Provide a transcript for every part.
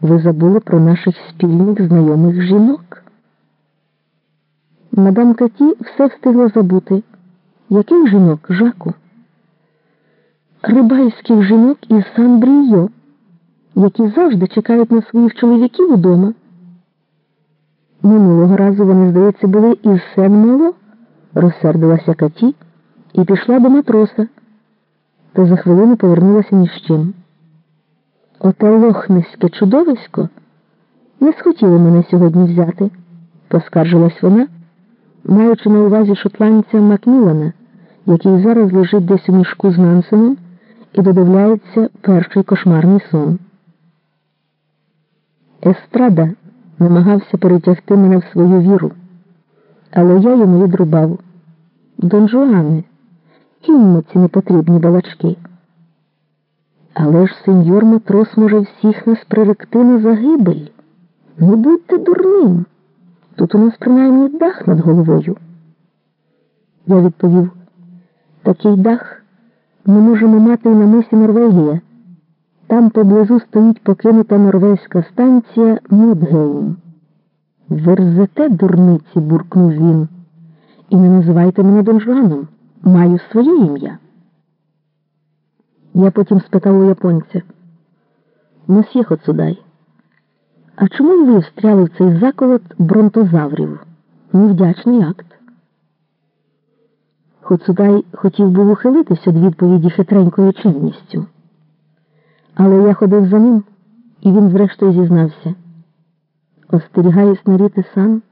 ви забули про наших спільних знайомих жінок. Мадам Каті все встигла забути. Яких жінок, Жаку? Рибальських жінок із Сан-Брійо, які завжди чекають на своїх чоловіків удома. Минулого разу вони, здається, були із Сен-Мало, розсердилася Каті і пішла до матроса, та за хвилину повернулася ні з чим. Оте лохнеське чудовисько не схотіло мене сьогодні взяти, поскаржилась вона, маючи на увазі шотландця Макмілана, який зараз лежить десь у мішку з Нансеном і додивляється перший кошмарний сон. Естрада намагався перетягти мене в свою віру, але я йому відрубав. Дон Жуане, кіньмо ці непотрібні балачки. Але ж сеньор матрос може всіх нас приректи на загибель. Не будьте дурним. Тут у нас принаймні дах над головою. Я відповів, такий дах ми можемо мати і на мисі Норвегія. Там поблизу стоїть покинута норвезька станція Мудгейм. Верзете, дурниці, буркнув він. І не називайте мене Донжуаном. Маю своє ім'я. Я потім спитав у японця. Мосьє Хоцудай, а чому ви встряли в цей заколот бронтозаврів? Невдячний акт. Хоцудай хотів був ухилитися від відповіді хитренькою чинністю. Але я ходив за ним, і він зрештою зізнався. Остерігаюсь на ріти сан.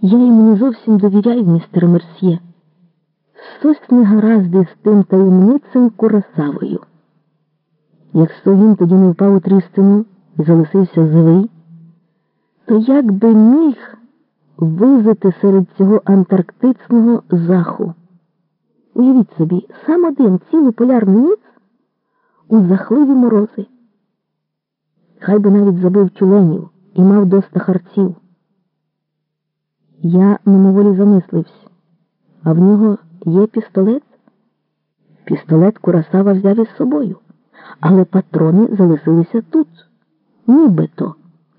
Я йому не зовсім довіряю, містер Мерсьє. Щось не гаразди з тим таємницем Курасавою. Якщо він тоді не впав у трістину і залишився живий, то як би міг визити серед цього антарктичного заху? Уявіть собі, сам один цілу полярну ніц у захливі морози. Хай би навіть забив тюленів і мав доста харців. Я мимоволі замислився, а в нього є пістолет. Пістолет Курасава взяв із собою, але патрони залишилися тут. Нібито,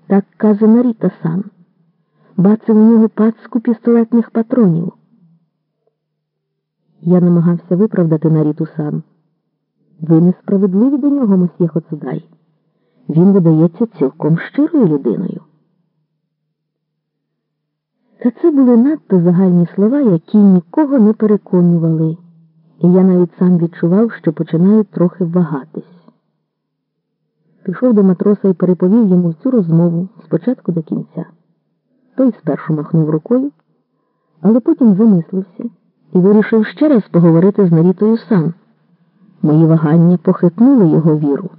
так каже Наріта сан. Бацив у нього пацку пістолетних патронів. Я намагався виправдати Наріту сан. Ви несправедливі до нього, мосьє Хоцудай. Він видається цілком щирою людиною. Та це були надто загальні слова, які нікого не переконували, і я навіть сам відчував, що починаю трохи вагатись. Пішов до матроса і переповів йому всю розмову спочатку до кінця. Той спершу махнув рукою, але потім замислився і вирішив ще раз поговорити з Нарітою сам. Мої вагання похитнули його віру.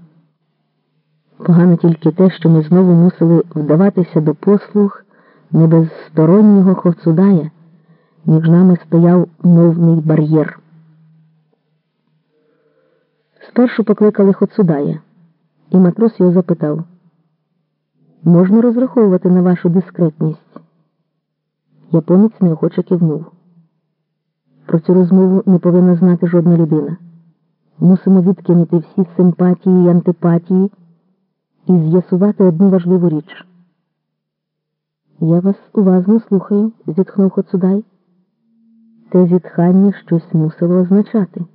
Погано тільки те, що ми знову мусили вдаватися до послуг не без стороннього Хоцудая, між нами стояв мовний бар'єр. Спершу покликали Хоцудая, і матрос його запитав можна розраховувати на вашу дискретність? Японець неохоче кивнув. Про цю розмову не повинна знати жодна людина. Мусимо відкинути всі симпатії і антипатії і з'ясувати одну важливу річ. Я вас уважно слухаю, зітхнув Хоцудай. Те зітхання щось мусило означати.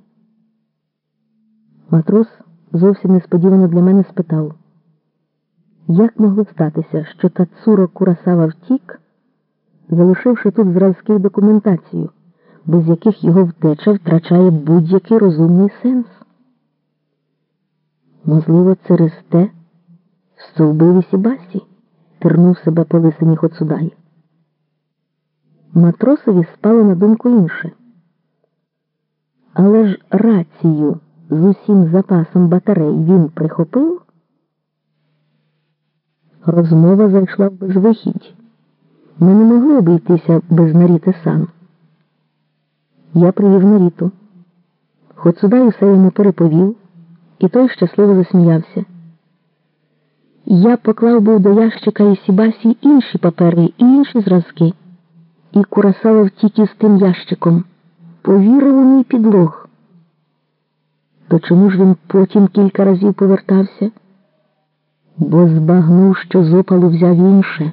Матрос зовсім несподівано для мене спитав, як могло статися, що Тацуро Курасава втік, залишивши тут зразки документацію, без яких його втеча втрачає будь-який розумний сенс? Можливо, через те, що вбив Ісібасі? Тернув себе по лисині Хоцудай. Матросові спало на думку інше. Але ж рацію з усім запасом батарей він прихопив. Розмова зайшла в безвихідь. Ми не могли обійтися без Наріти сам. Я привів Наріту. Хоцудай усе йому переповів, і той щасливо засміявся. Я поклав був до ящика і Сібасі інші папери і інші зразки, і Курасава втік із тим ящиком. Повірив у мій підлог. То чому ж він потім кілька разів повертався? бо збагнув, що з опалу взяв інше.